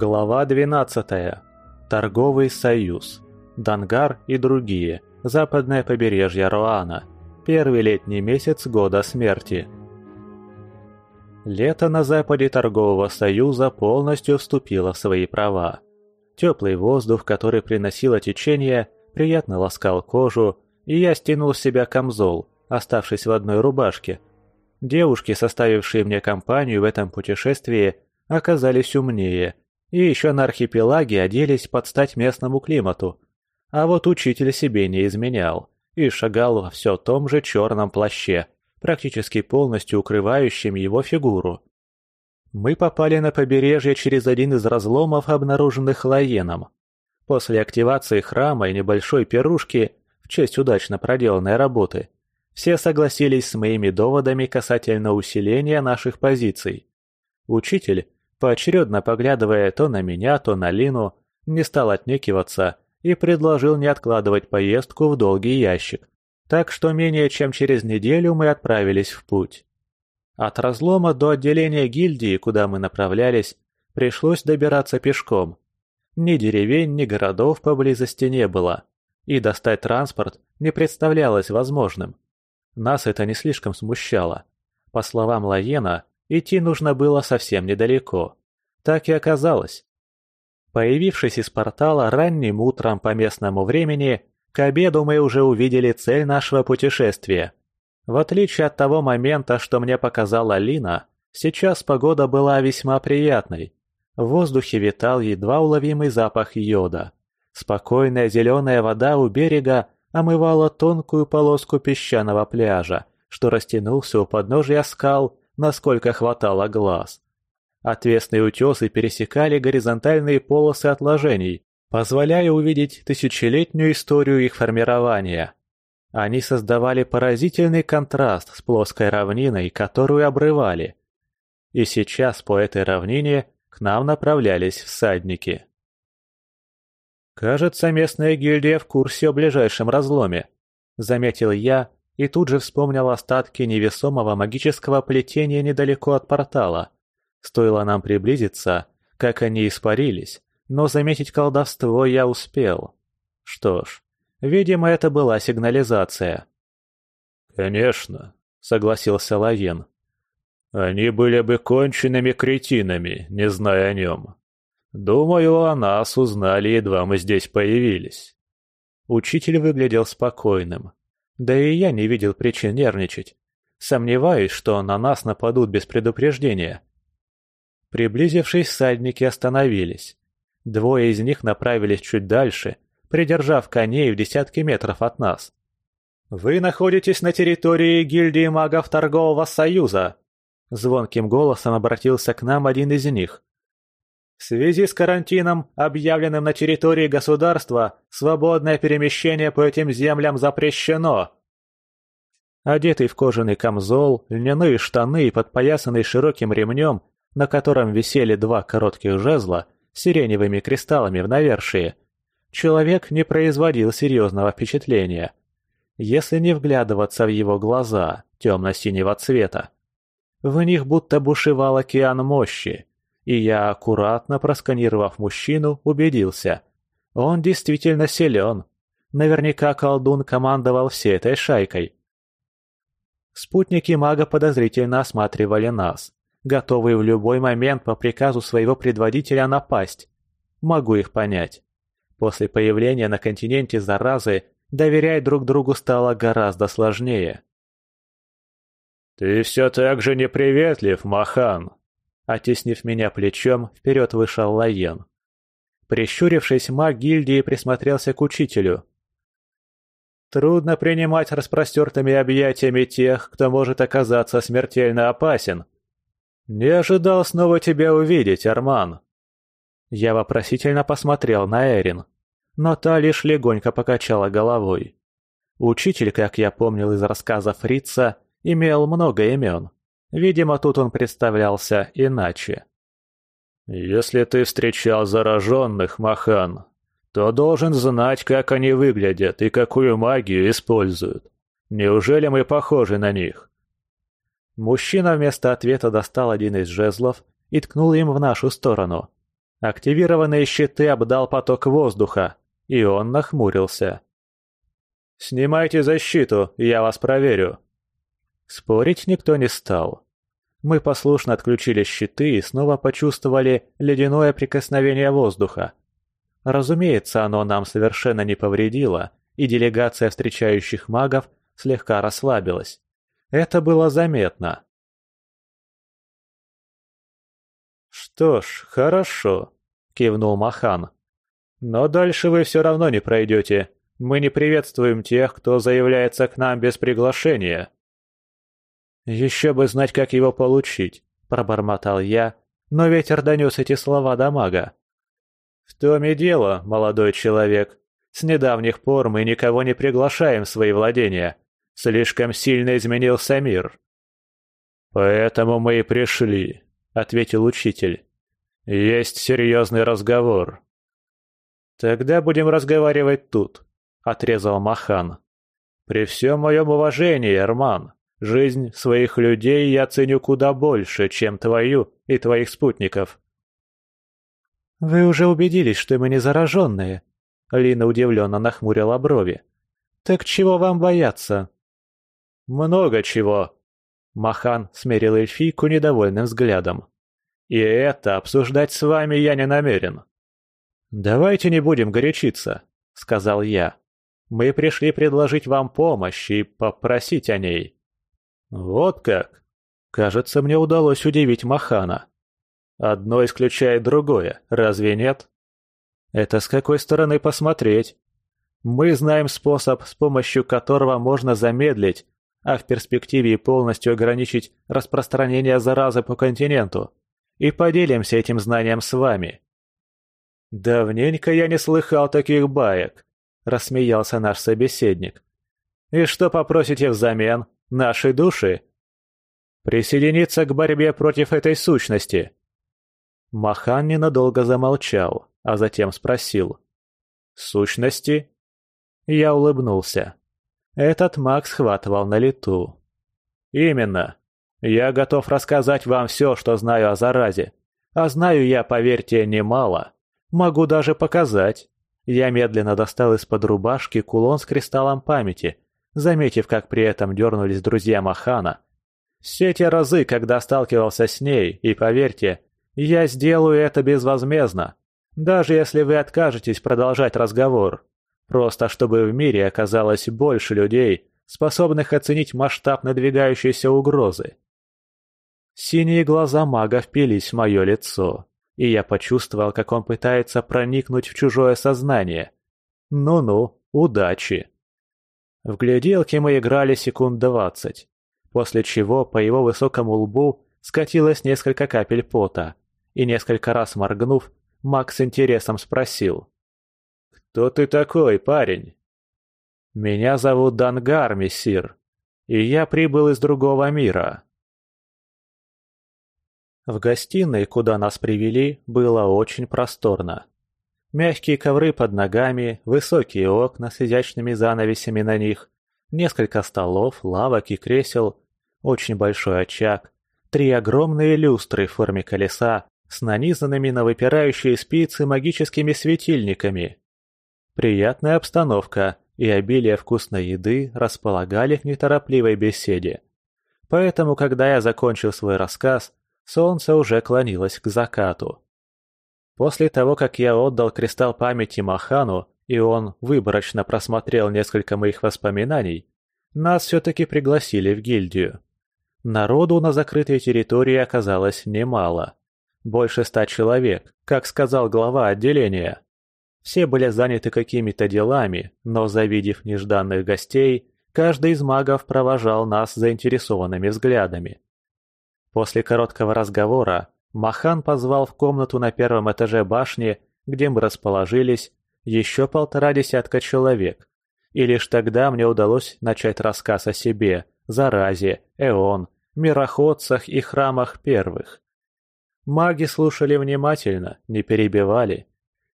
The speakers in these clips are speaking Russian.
Глава 12. Торговый союз. Дангар и другие. Западное побережье Руана. Первый летний месяц года смерти. Лето на западе торгового союза полностью вступило в свои права. Теплый воздух, который приносило течение, приятно ласкал кожу, и я стянул с себя камзол, оставшись в одной рубашке. Девушки, составившие мне компанию в этом путешествии, оказались умнее – и еще на архипелаге оделись под стать местному климату. А вот учитель себе не изменял и шагал во все том же черном плаще, практически полностью укрывающем его фигуру. Мы попали на побережье через один из разломов, обнаруженных Лаеном. После активации храма и небольшой пирушки, в честь удачно проделанной работы, все согласились с моими доводами касательно усиления наших позиций. Учитель, поочередно поглядывая то на меня, то на Лину, не стал отнекиваться и предложил не откладывать поездку в долгий ящик. Так что менее чем через неделю мы отправились в путь. От разлома до отделения гильдии, куда мы направлялись, пришлось добираться пешком. Ни деревень, ни городов поблизости не было, и достать транспорт не представлялось возможным. Нас это не слишком смущало. По словам Лаена, Идти нужно было совсем недалеко. Так и оказалось. Появившись из портала ранним утром по местному времени, к обеду мы уже увидели цель нашего путешествия. В отличие от того момента, что мне показала Лина, сейчас погода была весьма приятной. В воздухе витал едва уловимый запах йода. Спокойная зеленая вода у берега омывала тонкую полоску песчаного пляжа, что растянулся у подножия скал насколько хватало глаз. Отвесные утесы пересекали горизонтальные полосы отложений, позволяя увидеть тысячелетнюю историю их формирования. Они создавали поразительный контраст с плоской равниной, которую обрывали. И сейчас по этой равнине к нам направлялись всадники. «Кажется, местная гильдия в курсе о ближайшем разломе», — заметил я, и тут же вспомнил остатки невесомого магического плетения недалеко от портала. Стоило нам приблизиться, как они испарились, но заметить колдовство я успел. Что ж, видимо, это была сигнализация. «Конечно», — согласился Лавен. «Они были бы конченными кретинами, не зная о нем. Думаю, о нас узнали, едва мы здесь появились». Учитель выглядел спокойным. Да и я не видел причин нервничать. Сомневаюсь, что на нас нападут без предупреждения. Приблизившись, всадники остановились. Двое из них направились чуть дальше, придержав коней в десятки метров от нас. «Вы находитесь на территории гильдии магов Торгового Союза!» Звонким голосом обратился к нам один из них. В связи с карантином, объявленным на территории государства, свободное перемещение по этим землям запрещено. Одетый в кожаный камзол, льняные штаны и подпоясанный широким ремнем, на котором висели два коротких жезла с сиреневыми кристаллами в навершии, человек не производил серьезного впечатления, если не вглядываться в его глаза темно-синего цвета. В них будто бушевал океан мощи, и я, аккуратно просканировав мужчину, убедился. Он действительно силен. Наверняка колдун командовал всей этой шайкой. Спутники мага подозрительно осматривали нас, готовые в любой момент по приказу своего предводителя напасть. Могу их понять. После появления на континенте заразы доверять друг другу стало гораздо сложнее. «Ты все так же неприветлив, Махан», Оттеснив меня плечом, вперед вышел Лаен. Прищурившись, маг гильдии присмотрелся к учителю. «Трудно принимать распростертыми объятиями тех, кто может оказаться смертельно опасен. Не ожидал снова тебя увидеть, Арман». Я вопросительно посмотрел на Эрин, но та лишь легонько покачала головой. Учитель, как я помнил из рассказов Фрица, имел много имен. Видимо, тут он представлялся иначе. «Если ты встречал зараженных, Махан, то должен знать, как они выглядят и какую магию используют. Неужели мы похожи на них?» Мужчина вместо ответа достал один из жезлов и ткнул им в нашу сторону. Активированные щиты обдал поток воздуха, и он нахмурился. «Снимайте защиту, я вас проверю». Спорить никто не стал. Мы послушно отключили щиты и снова почувствовали ледяное прикосновение воздуха. Разумеется, оно нам совершенно не повредило, и делегация встречающих магов слегка расслабилась. Это было заметно. «Что ж, хорошо», — кивнул Махан. «Но дальше вы все равно не пройдете. Мы не приветствуем тех, кто заявляется к нам без приглашения». «Еще бы знать, как его получить», — пробормотал я, но ветер донес эти слова до мага. «В том и дело, молодой человек. С недавних пор мы никого не приглашаем в свои владения. Слишком сильно изменился мир». «Поэтому мы и пришли», — ответил учитель. «Есть серьезный разговор». «Тогда будем разговаривать тут», — отрезал Махан. «При всем моем уважении, Эрман, жизнь своих людей я ценю куда больше, чем твою и твоих спутников». «Вы уже убедились, что мы не зараженные?» Лина удивленно нахмурила брови. «Так чего вам бояться?» «Много чего», Махан смерил эльфийку недовольным взглядом. «И это обсуждать с вами я не намерен». «Давайте не будем горячиться», — сказал я. «Мы пришли предложить вам помощь и попросить о ней». «Вот как?» Кажется, мне удалось удивить Махана. Одно исключает другое, разве нет? Это с какой стороны посмотреть? Мы знаем способ, с помощью которого можно замедлить а в перспективе полностью ограничить распространение заразы по континенту. И поделимся этим знанием с вами». «Давненько я не слыхал таких баек», — рассмеялся наш собеседник. «И что попросите взамен? Наши души?» «Присоединиться к борьбе против этой сущности». Махан ненадолго замолчал, а затем спросил. «Сущности?» Я улыбнулся. Этот маг схватывал на лету. «Именно. Я готов рассказать вам все, что знаю о заразе. А знаю я, поверьте, немало. Могу даже показать». Я медленно достал из-под рубашки кулон с кристаллом памяти, заметив, как при этом дернулись друзья Махана. Все те разы, когда сталкивался с ней, и поверьте, я сделаю это безвозмездно, даже если вы откажетесь продолжать разговор. Просто чтобы в мире оказалось больше людей, способных оценить масштаб надвигающейся угрозы. Синие глаза мага впились в мое лицо, и я почувствовал, как он пытается проникнуть в чужое сознание. Ну-ну, удачи. В гляделке мы играли секунд двадцать, после чего по его высокому лбу скатилось несколько капель пота, и несколько раз моргнув, Макс интересом спросил. «Кто ты такой, парень?» «Меня зовут Дангар, мессир, и я прибыл из другого мира». В гостиной, куда нас привели, было очень просторно. Мягкие ковры под ногами, высокие окна с изящными занавесями на них, несколько столов, лавок и кресел, очень большой очаг, три огромные люстры в форме колеса с нанизанными на выпирающие спицы магическими светильниками. Приятная обстановка и обилие вкусной еды располагали к неторопливой беседе. Поэтому, когда я закончил свой рассказ, солнце уже клонилось к закату. После того, как я отдал кристалл памяти Махану, и он выборочно просмотрел несколько моих воспоминаний, нас все-таки пригласили в гильдию. Народу на закрытой территории оказалось немало. Больше ста человек, как сказал глава отделения. Все были заняты какими-то делами, но, завидев нежданных гостей, каждый из магов провожал нас заинтересованными взглядами. После короткого разговора Махан позвал в комнату на первом этаже башни, где мы расположились, еще полтора десятка человек. И лишь тогда мне удалось начать рассказ о себе, заразе, эон, мироходцах и храмах первых. Маги слушали внимательно, не перебивали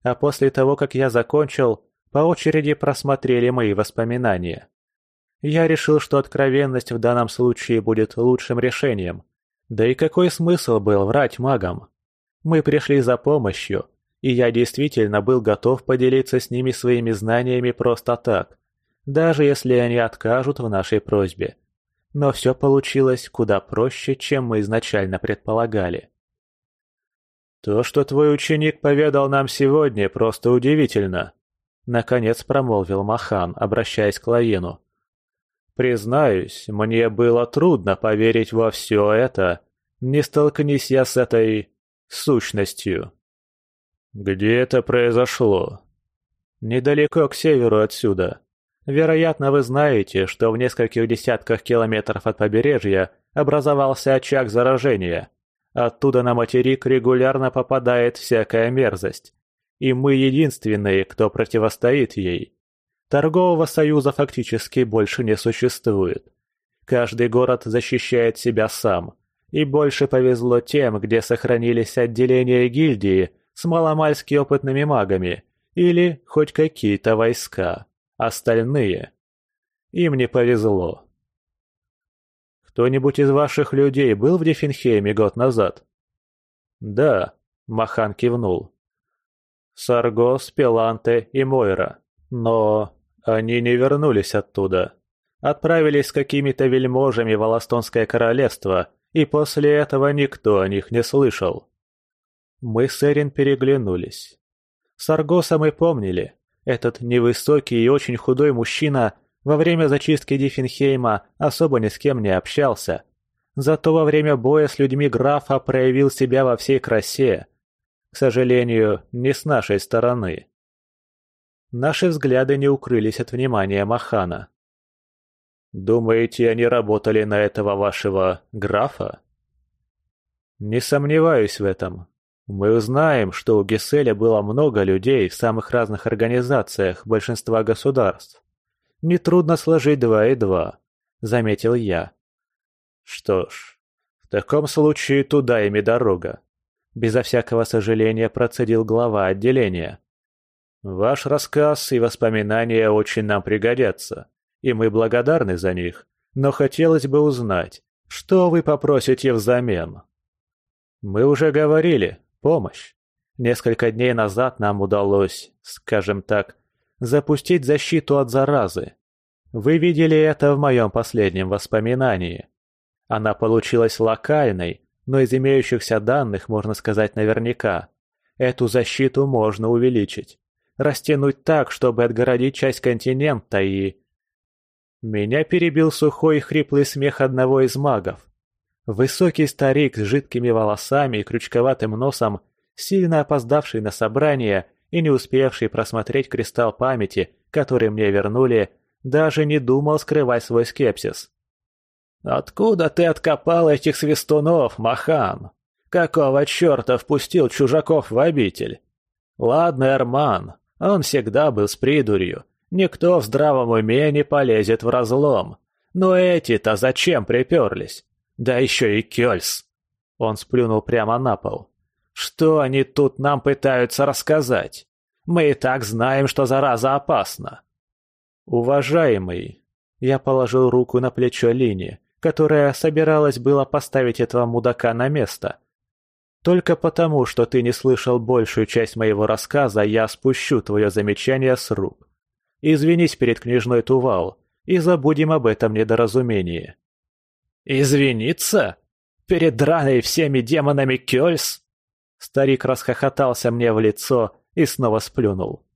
а после того, как я закончил, по очереди просмотрели мои воспоминания. Я решил, что откровенность в данном случае будет лучшим решением. Да и какой смысл был врать магам? Мы пришли за помощью, и я действительно был готов поделиться с ними своими знаниями просто так, даже если они откажут в нашей просьбе. Но все получилось куда проще, чем мы изначально предполагали. «То, что твой ученик поведал нам сегодня, просто удивительно», — наконец промолвил Махан, обращаясь к Лаину. «Признаюсь, мне было трудно поверить во все это, не столкнись я с этой... сущностью». «Где это произошло?» «Недалеко к северу отсюда. Вероятно, вы знаете, что в нескольких десятках километров от побережья образовался очаг заражения. Оттуда на материк регулярно попадает всякая мерзость. И мы единственные, кто противостоит ей. Торгового союза фактически больше не существует. Каждый город защищает себя сам. И больше повезло тем, где сохранились отделения гильдии с маломальски опытными магами или хоть какие-то войска. Остальные. Им не повезло. Кто-нибудь из ваших людей был в Дефенхейме год назад?» «Да», — Махан кивнул. «Саргос, Пеланте и Мойра. Но они не вернулись оттуда. Отправились с какими-то вельможами в Аластонское королевство, и после этого никто о них не слышал». Мы с Эрин переглянулись. Саргоса мы помнили. Этот невысокий и очень худой мужчина во время зачистки Диффенхейма особо ни с кем не общался. Зато во время боя с людьми графа проявил себя во всей красе. К сожалению, не с нашей стороны. Наши взгляды не укрылись от внимания Махана. «Думаете, они работали на этого вашего графа?» «Не сомневаюсь в этом. Мы узнаем, что у Геселя было много людей в самых разных организациях большинства государств. Нетрудно сложить два и два», — заметил я. «Что ж, в таком случае туда ими дорога», — безо всякого сожаления процедил глава отделения. «Ваш рассказ и воспоминания очень нам пригодятся, и мы благодарны за них, но хотелось бы узнать, что вы попросите взамен?» «Мы уже говорили, помощь. Несколько дней назад нам удалось, скажем так, запустить защиту от заразы. Вы видели это в моем последнем воспоминании. Она получилась локальной, но из имеющихся данных можно сказать наверняка. Эту защиту можно увеличить. Растянуть так, чтобы отгородить часть континента и... Меня перебил сухой и хриплый смех одного из магов. Высокий старик с жидкими волосами и крючковатым носом, сильно опоздавший на собрание и не успевший просмотреть кристалл памяти, который мне вернули, даже не думал скрывать свой скепсис. «Откуда ты откопал этих свистунов, Махан? Какого черта впустил чужаков в обитель? Ладно, Эрман, он всегда был с придурью. Никто в здравом уме не полезет в разлом. Но эти-то зачем приперлись? Да еще и Кёльс!» Он сплюнул прямо на пол. Что они тут нам пытаются рассказать? Мы и так знаем, что зараза опасна. Уважаемый, я положил руку на плечо Лини, которая собиралась было поставить этого мудака на место. Только потому, что ты не слышал большую часть моего рассказа, я спущу твое замечание с рук. Извинись перед княжной Тувал и забудем об этом недоразумении. Извиниться? Перед драной всеми демонами Кёльс? Старик расхохотался мне в лицо и снова сплюнул.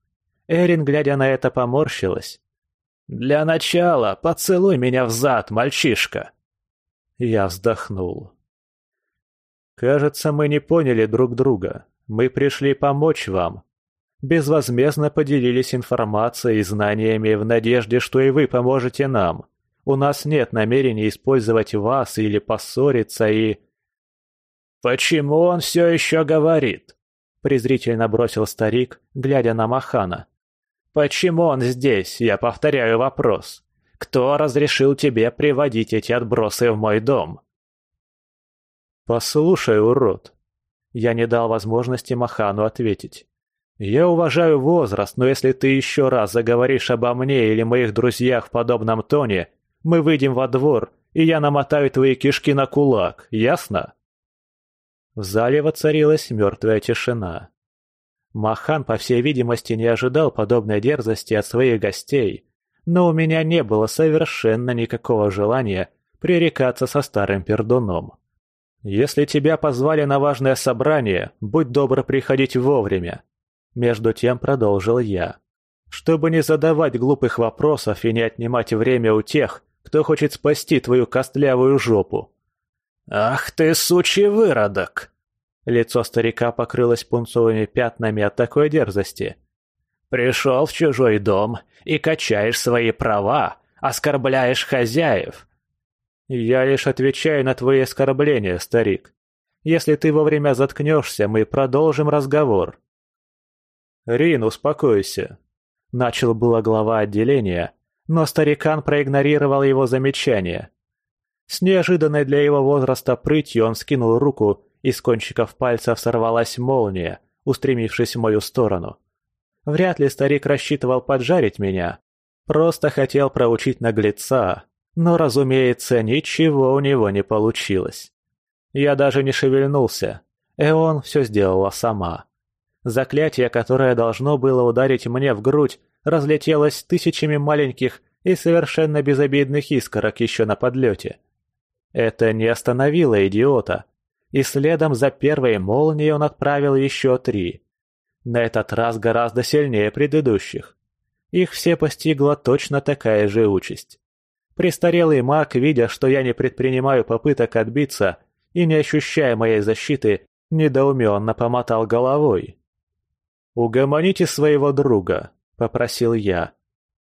Эрин, глядя на это, поморщилась. «Для начала поцелуй меня в зад, мальчишка!» Я вздохнул. «Кажется, мы не поняли друг друга. Мы пришли помочь вам. Безвозмездно поделились информацией и знаниями в надежде, что и вы поможете нам. У нас нет намерения использовать вас или поссориться и...» «Почему он все еще говорит?» – презрительно бросил старик, глядя на Махана. «Почему он здесь? Я повторяю вопрос. Кто разрешил тебе приводить эти отбросы в мой дом?» «Послушай, урод!» Я не дал возможности Махану ответить. «Я уважаю возраст, но если ты еще раз заговоришь обо мне или моих друзьях в подобном тоне, мы выйдем во двор, и я намотаю твои кишки на кулак, ясно?» В зале воцарилась мертвая тишина. Махан, по всей видимости, не ожидал подобной дерзости от своих гостей, но у меня не было совершенно никакого желания пререкаться со старым пердуном. «Если тебя позвали на важное собрание, будь добр приходить вовремя», — между тем продолжил я. «Чтобы не задавать глупых вопросов и не отнимать время у тех, кто хочет спасти твою костлявую жопу». «Ах ты, сучий выродок!» Лицо старика покрылось пунцовыми пятнами от такой дерзости. «Пришел в чужой дом и качаешь свои права, оскорбляешь хозяев». «Я лишь отвечаю на твои оскорбления, старик. Если ты вовремя заткнешься, мы продолжим разговор». «Рин, успокойся», — начал было глава отделения, но старикан проигнорировал его замечание. С неожиданной для его возраста прытью он скинул руку из кончиков пальцев сорвалась молния, устремившись в мою сторону. Вряд ли старик рассчитывал поджарить меня. Просто хотел проучить наглеца. Но, разумеется, ничего у него не получилось. Я даже не шевельнулся. Эон все сделала сама. Заклятие, которое должно было ударить мне в грудь, разлетелось тысячами маленьких и совершенно безобидных искорок еще на подлете. Это не остановило идиота, и следом за первой молнией он отправил еще три. На этот раз гораздо сильнее предыдущих. Их все постигла точно такая же участь. Престарелый маг, видя, что я не предпринимаю попыток отбиться и не ощущая моей защиты, недоуменно помотал головой. «Угомоните своего друга», — попросил я.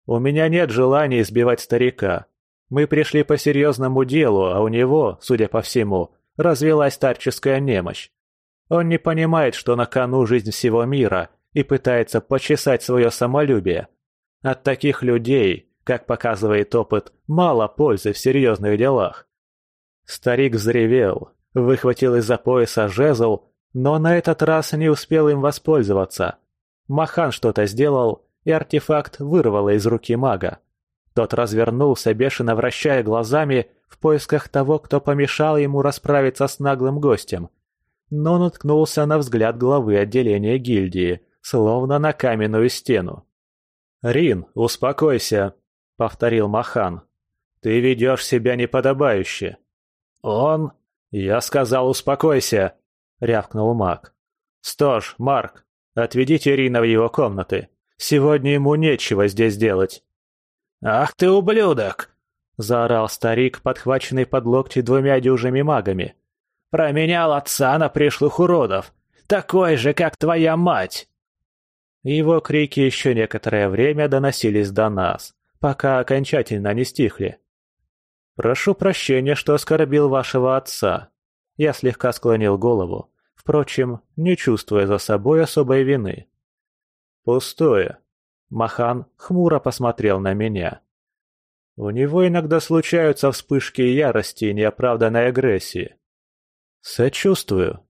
«У меня нет желания избивать старика. Мы пришли по серьезному делу, а у него, судя по всему, развелась старческая немощь. Он не понимает, что на кону жизнь всего мира и пытается почесать свое самолюбие. От таких людей, как показывает опыт, мало пользы в серьезных делах. Старик взревел, выхватил из-за пояса жезл, но на этот раз не успел им воспользоваться. Махан что-то сделал, и артефакт вырвало из руки мага. Тот развернулся, бешено вращая глазами в поисках того, кто помешал ему расправиться с наглым гостем. Но наткнулся на взгляд главы отделения гильдии, словно на каменную стену. «Рин, успокойся», — повторил Махан. «Ты ведешь себя неподобающе». «Он...» «Я сказал, успокойся», — рявкнул маг. «Стож, Марк, отведите Рина в его комнаты. Сегодня ему нечего здесь делать». «Ах ты ублюдок!» — заорал старик, подхваченный под локти двумя дюжими магами. «Променял отца на пришлых уродов! Такой же, как твоя мать!» Его крики еще некоторое время доносились до нас, пока окончательно не стихли. «Прошу прощения, что оскорбил вашего отца». Я слегка склонил голову, впрочем, не чувствуя за собой особой вины. «Пустое». Махан хмуро посмотрел на меня. У него иногда случаются вспышки ярости и неоправданной агрессии. Сочувствую.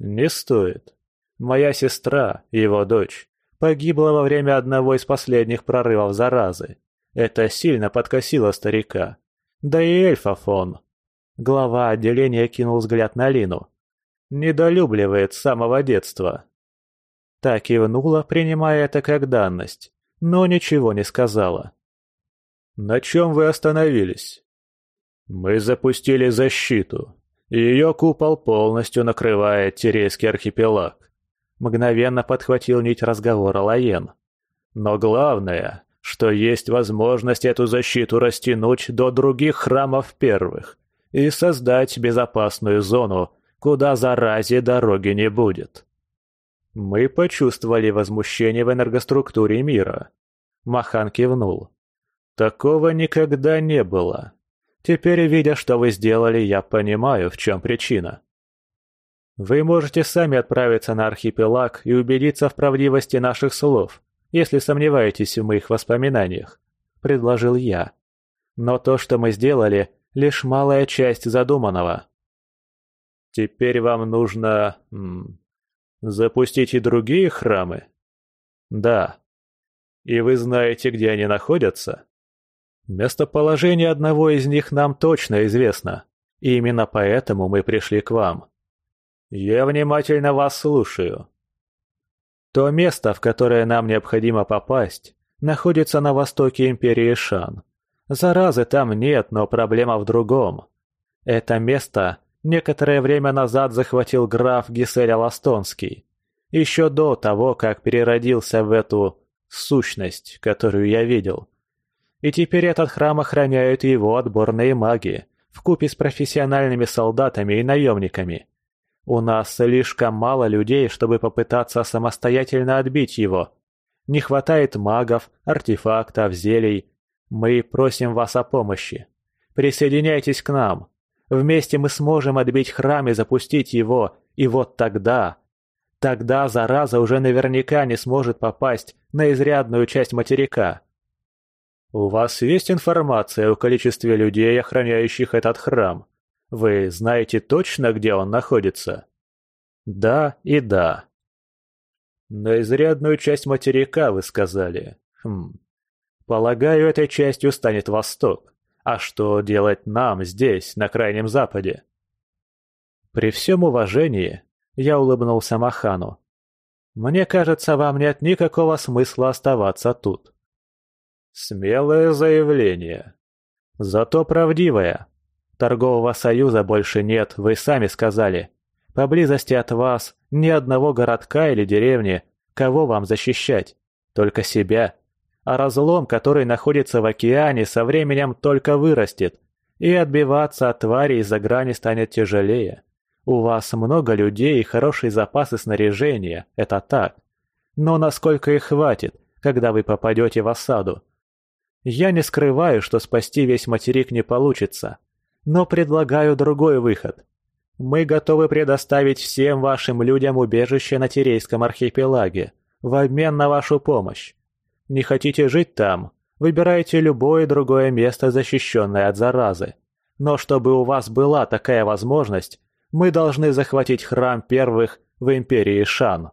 Не стоит. Моя сестра, его дочь, погибла во время одного из последних прорывов заразы. Это сильно подкосило старика. Да и эльфов он. Глава отделения кинул взгляд на Лину. Недолюбливает с самого детства. Так кивнула, принимая это как данность, но ничего не сказала. «На чем вы остановились?» «Мы запустили защиту, и ее купол полностью накрывает Терейский архипелаг», мгновенно подхватил нить разговора Лаен. «Но главное, что есть возможность эту защиту растянуть до других храмов первых и создать безопасную зону, куда заразе дороги не будет». Мы почувствовали возмущение в энергоструктуре мира. Махан кивнул. Такого никогда не было. Теперь, видя, что вы сделали, я понимаю, в чем причина. Вы можете сами отправиться на архипелаг и убедиться в правдивости наших слов, если сомневаетесь в моих воспоминаниях, предложил я. Но то, что мы сделали, лишь малая часть задуманного. Теперь вам нужно... М, запустить и другие храмы? Да. И вы знаете, где они находятся? Местоположение одного из них нам точно известно, и именно поэтому мы пришли к вам. Я внимательно вас слушаю. То место, в которое нам необходимо попасть, находится на востоке Империи Шан. Заразы там нет, но проблема в другом. Это место некоторое время назад захватил граф Гисель Аластонский. Еще до того, как переродился в эту сущность, которую я видел. И теперь этот храм охраняют его отборные маги, вкупе с профессиональными солдатами и наемниками. У нас слишком мало людей, чтобы попытаться самостоятельно отбить его. Не хватает магов, артефактов, зелий. Мы просим вас о помощи. Присоединяйтесь к нам. Вместе мы сможем отбить храм и запустить его, и вот тогда... Тогда зараза уже наверняка не сможет попасть на изрядную часть материка. У вас есть информация о количестве людей, охраняющих этот храм? Вы знаете точно, где он находится? Да и да. На изрядную часть материка, вы сказали. Хм. Полагаю, этой частью станет Восток. А что делать нам здесь, на Крайнем Западе? При всем уважении, я улыбнулся Махану. Мне кажется, вам нет никакого смысла оставаться тут. Смелое заявление. Зато правдивое. Торгового союза больше нет, вы сами сказали. Поблизости от вас ни одного городка или деревни. Кого вам защищать? Только себя. А разлом, который находится в океане, со временем только вырастет. И отбиваться от тварей из-за грани станет тяжелее. У вас много людей и хорошие запасы снаряжения, это так. Но насколько их хватит, когда вы попадете в осаду? Я не скрываю, что спасти весь материк не получится но предлагаю другой выход. Мы готовы предоставить всем вашим людям убежище на Терейском архипелаге в обмен на вашу помощь. Не хотите жить там? Выбирайте любое другое место, защищенное от заразы. Но чтобы у вас была такая возможность, мы должны захватить храм первых в Империи Шан.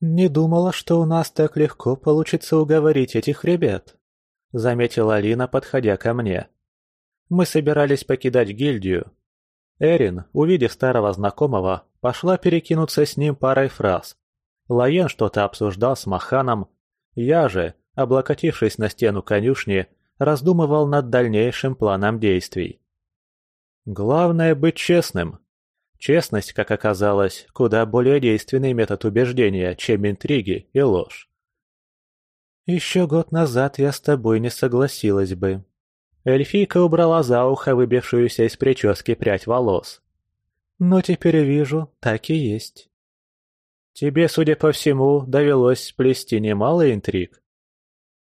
«Не думала, что у нас так легко получится уговорить этих ребят», — заметила Алина, подходя ко мне. Мы собирались покидать гильдию. Эрин, увидев старого знакомого, пошла перекинуться с ним парой фраз. Лаен что-то обсуждал с Маханом. Я же, облокотившись на стену конюшни, раздумывал над дальнейшим планом действий. Главное быть честным. Честность, как оказалось, куда более действенный метод убеждения, чем интриги и ложь. «Еще год назад я с тобой не согласилась бы», Эльфийка убрала за ухо выбившуюся из прически прядь волос. «Но теперь вижу, так и есть». «Тебе, судя по всему, довелось сплести немало интриг».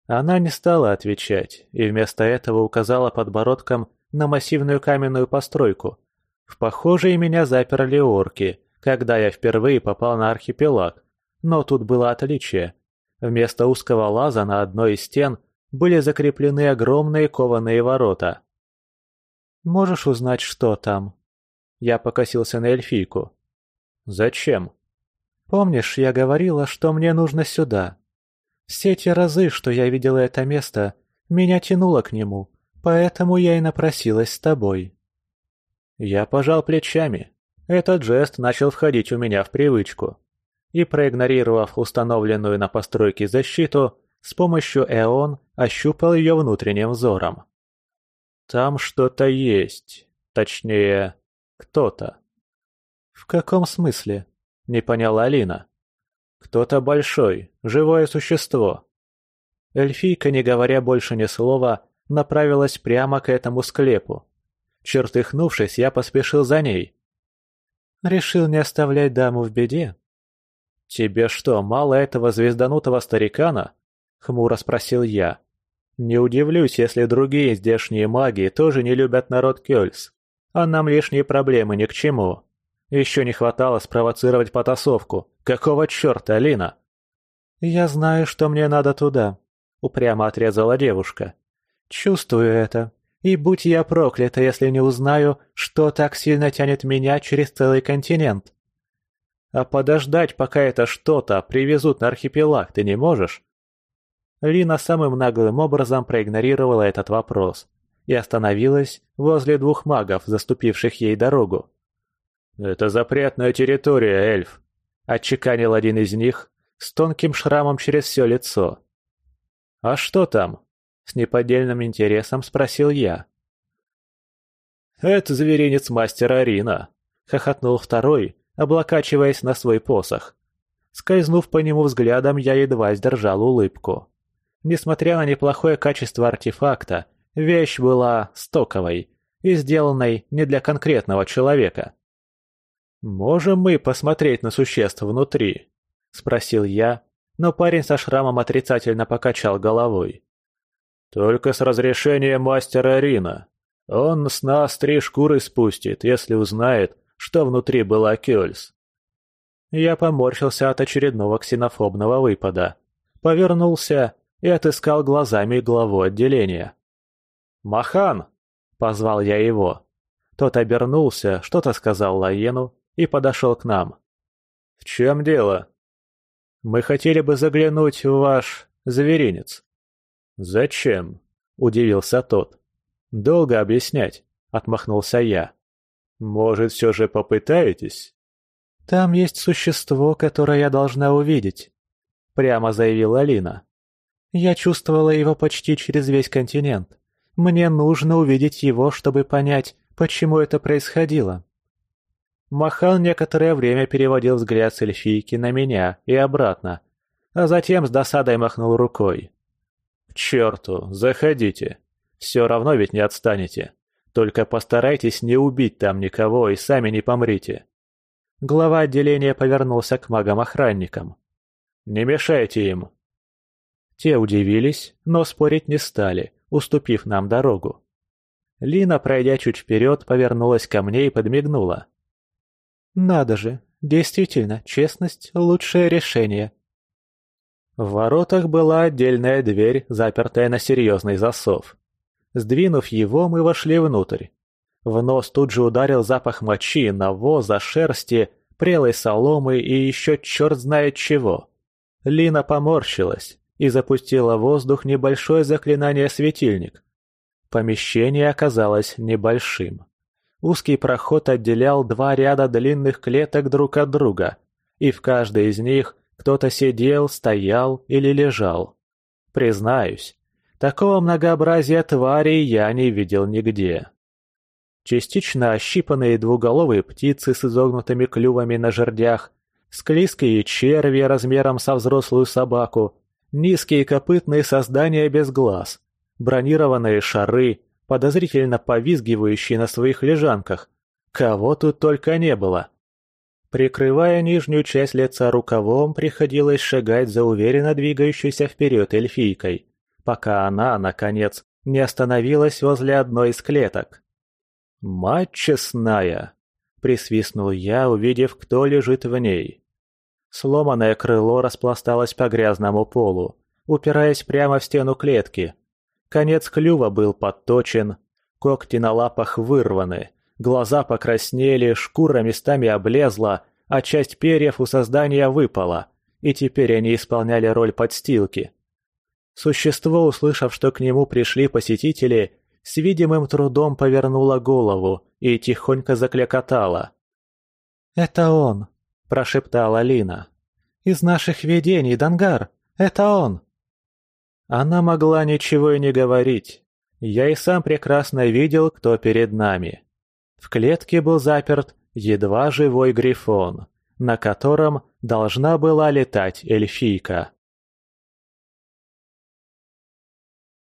Она не стала отвечать и вместо этого указала подбородком на массивную каменную постройку. В похожей меня заперли орки, когда я впервые попал на архипелаг. Но тут было отличие. Вместо узкого лаза на одной из стен были закреплены огромные кованые ворота. «Можешь узнать, что там?» Я покосился на эльфийку. «Зачем?» «Помнишь, я говорила, что мне нужно сюда? Все те разы, что я видела это место, меня тянуло к нему, поэтому я и напросилась с тобой». Я пожал плечами. Этот жест начал входить у меня в привычку. И проигнорировав установленную на постройке защиту, с помощью Эон ощупал ее внутренним взором. Там что-то есть. Точнее, кто-то. В каком смысле? Не поняла Алина. Кто-то большой, живое существо. Эльфийка, не говоря больше ни слова, направилась прямо к этому склепу. Чертыхнувшись, я поспешил за ней. Решил не оставлять даму в беде. Тебе что, мало этого звезданутого старикана? — хмуро спросил я. «Не удивлюсь, если другие здешние маги тоже не любят народ Кёльс. А нам лишние проблемы ни к чему. Еще не хватало спровоцировать потасовку. Какого черта, Алина?» «Я знаю, что мне надо туда», — упрямо отрезала девушка. «Чувствую это. И будь я проклята, если не узнаю, что так сильно тянет меня через целый континент». «А подождать, пока это что-то привезут на архипелаг, ты не можешь?» Лина самым наглым образом проигнорировала этот вопрос и остановилась возле двух магов, заступивших ей дорогу. «Это запретная территория, эльф. отчеканил один из них с тонким шрамом через все лицо. «А что там?» — с неподдельным интересом спросил я. «Это зверинец мастера Рина», — хохотнул второй, облокачиваясь на свой посох. Скользнув по нему взглядом, я едва сдержал улыбку. Несмотря на неплохое качество артефакта, вещь была стоковой и сделанной не для конкретного человека. «Можем мы посмотреть на существ внутри?» – спросил я, но парень со шрамом отрицательно покачал головой. «Только с разрешения мастера Рина. Он с нас три шкуры спустит, если узнает, что внутри была Кёльс». Я поморщился от очередного ксенофобного выпада, повернулся и отыскал глазами главу отделения. «Махан!» – позвал я его. Тот обернулся, что-то сказал Лаену и подошел к нам. «В чем дело?» «Мы хотели бы заглянуть в ваш зверинец». «Зачем?» – удивился тот. «Долго объяснять», – отмахнулся я. «Может, все же попытаетесь?» «Там есть существо, которое я должна увидеть», – прямо заявила Алина. «Я чувствовала его почти через весь континент. Мне нужно увидеть его, чтобы понять, почему это происходило». Махан некоторое время переводил взгляд с эльфийки на меня и обратно, а затем с досадой махнул рукой. «К черту, заходите. Все равно ведь не отстанете. Только постарайтесь не убить там никого и сами не помрите. Глава отделения повернулся к магам-охранникам. «Не мешайте им!» Те удивились, но спорить не стали, уступив нам дорогу. Лина, пройдя чуть вперед, повернулась ко мне и подмигнула. «Надо же, действительно, честность – лучшее решение». В воротах была отдельная дверь, запертая на серьезный засов. Сдвинув его, мы вошли внутрь. В нос тут же ударил запах мочи, навоза, шерсти, прелой соломы и еще черт знает чего. Лина поморщилась и запустила в воздух небольшое заклинание-светильник. Помещение оказалось небольшим. Узкий проход отделял два ряда длинных клеток друг от друга, и в каждой из них кто-то сидел, стоял или лежал. Признаюсь, такого многообразия тварей я не видел нигде. Частично ощипанные двуголовые птицы с изогнутыми клювами на жердях, склизкие черви размером со взрослую собаку, низкие копытные создания без глаз, бронированные шары, подозрительно повизгивающие на своих лежанках. Кого тут только не было. Прикрывая нижнюю часть лица рукавом, приходилось шагать за уверенно двигающейся вперед эльфийкой, пока она, наконец, не остановилась возле одной из клеток. «Мать честная!» — присвистнул я, увидев, кто лежит в ней. Сломанное крыло распласталось по грязному полу, упираясь прямо в стену клетки. Конец клюва был подточен, когти на лапах вырваны, глаза покраснели, шкура местами облезла, а часть перьев у создания выпала, и теперь они исполняли роль подстилки. Существо, услышав, что к нему пришли посетители, с видимым трудом повернула голову и тихонько заклякотала. «Это он!» – прошептала Лина. «Из наших видений, Дангар! Это он!» Она могла ничего и не говорить. Я и сам прекрасно видел, кто перед нами. В клетке был заперт едва живой грифон, на котором должна была летать эльфийка.